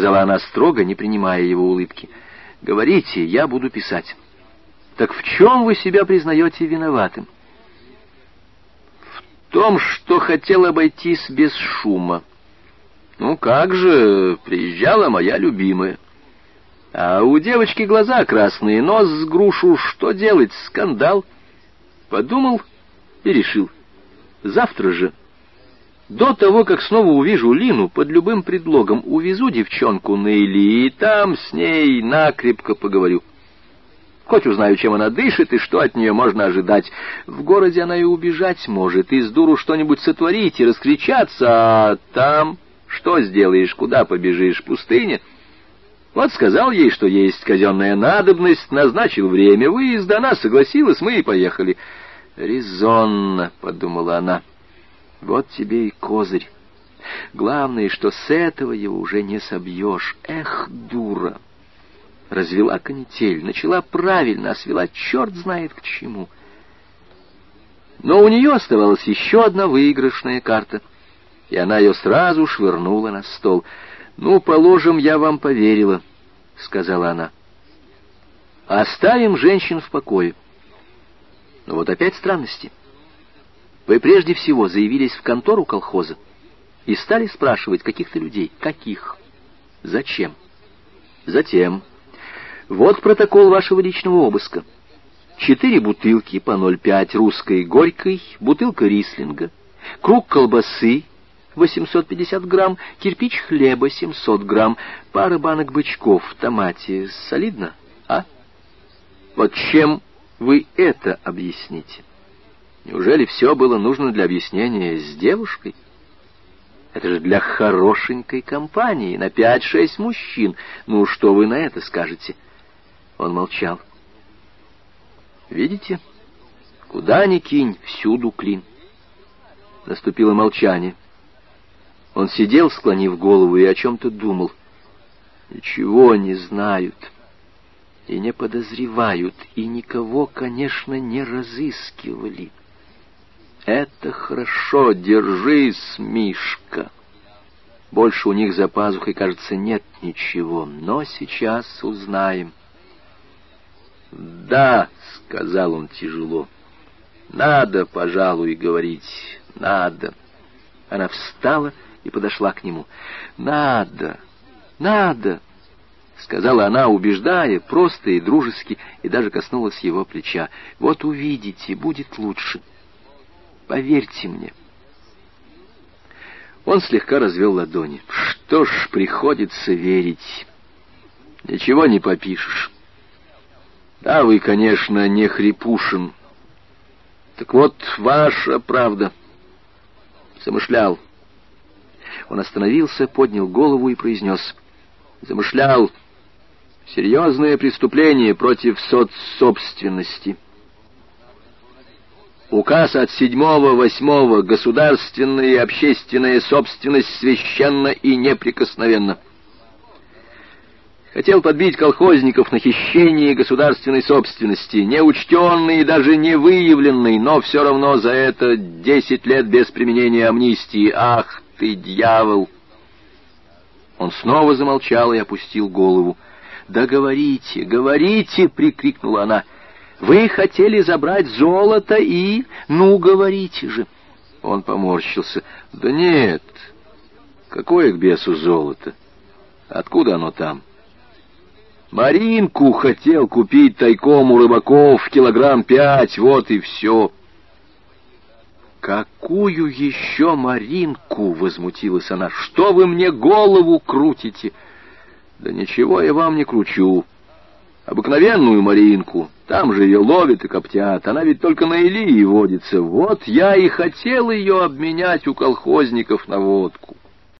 сказала она строго, не принимая его улыбки. «Говорите, я буду писать». «Так в чем вы себя признаете виноватым?» «В том, что хотел обойтись без шума. Ну как же, приезжала моя любимая». А у девочки глаза красные, нос с грушу. Что делать? Скандал. Подумал и решил. Завтра же, до того, как снова увижу Лину, под любым предлогом увезу девчонку на Или, и там с ней накрепко поговорю. Хоть узнаю, чем она дышит и что от нее можно ожидать. В городе она и убежать может, и с дуру что-нибудь сотворить и раскричаться, а там что сделаешь, куда побежишь, пустыня — вот сказал ей, что есть казенная надобность, назначил время выезда, она согласилась, мы и поехали. «Резонно», — подумала она, — «вот тебе и козырь. Главное, что с этого его уже не собьешь. Эх, дура!» Развела канитель, начала правильно, а свела черт знает к чему. Но у нее оставалась еще одна выигрышная карта, и она ее сразу швырнула на стол — «Ну, положим, я вам поверила», — сказала она. «Оставим женщин в покое». Но вот опять странности. Вы прежде всего заявились в контору колхоза и стали спрашивать каких-то людей. Каких? Зачем? Затем. Вот протокол вашего личного обыска. Четыре бутылки по 0,5 русской горькой, бутылка рислинга, круг колбасы, 850 грамм, кирпич хлеба 700 грамм, пара банок бычков в томате. Солидно, а? Вот чем вы это объясните? Неужели все было нужно для объяснения с девушкой? Это же для хорошенькой компании, на пять-шесть мужчин. Ну, что вы на это скажете? Он молчал. Видите? Куда ни кинь, всюду клин. Наступило молчание. Он сидел, склонив голову, и о чем-то думал. Ничего не знают и не подозревают, и никого, конечно, не разыскивали. Это хорошо, держись, Мишка. Больше у них за пазухой, кажется, нет ничего, но сейчас узнаем. «Да», — сказал он тяжело, — «надо, пожалуй, говорить, надо». Она встала и подошла к нему. «Надо! Надо!» — сказала она, убеждая, просто и дружески, и даже коснулась его плеча. «Вот увидите, будет лучше. Поверьте мне». Он слегка развел ладони. «Что ж, приходится верить. Ничего не попишешь. Да, вы, конечно, не Хрипушин. Так вот, ваша правда. Замышлял». Он остановился, поднял голову и произнес. Замышлял серьезное преступление против соцсобственности. Указ от седьмого восьмого государственная и общественная собственность священна и неприкосновенна. Хотел подбить колхозников на хищение государственной собственности, неучтенный и даже не выявленный, но все равно за это десять лет без применения амнистии. Ах ты, дьявол!» Он снова замолчал и опустил голову. «Да говорите, говорите!» — прикрикнула она. «Вы хотели забрать золото и... Ну, говорите же!» Он поморщился. «Да нет, какое к бесу золото? Откуда оно там?» «Маринку хотел купить тайком у рыбаков килограмм пять, вот и все». «Какую еще Маринку?» — возмутилась она. «Что вы мне голову крутите?» «Да ничего я вам не кручу. Обыкновенную Маринку. Там же ее ловят и коптят. Она ведь только на Илии водится. Вот я и хотел ее обменять у колхозников на водку».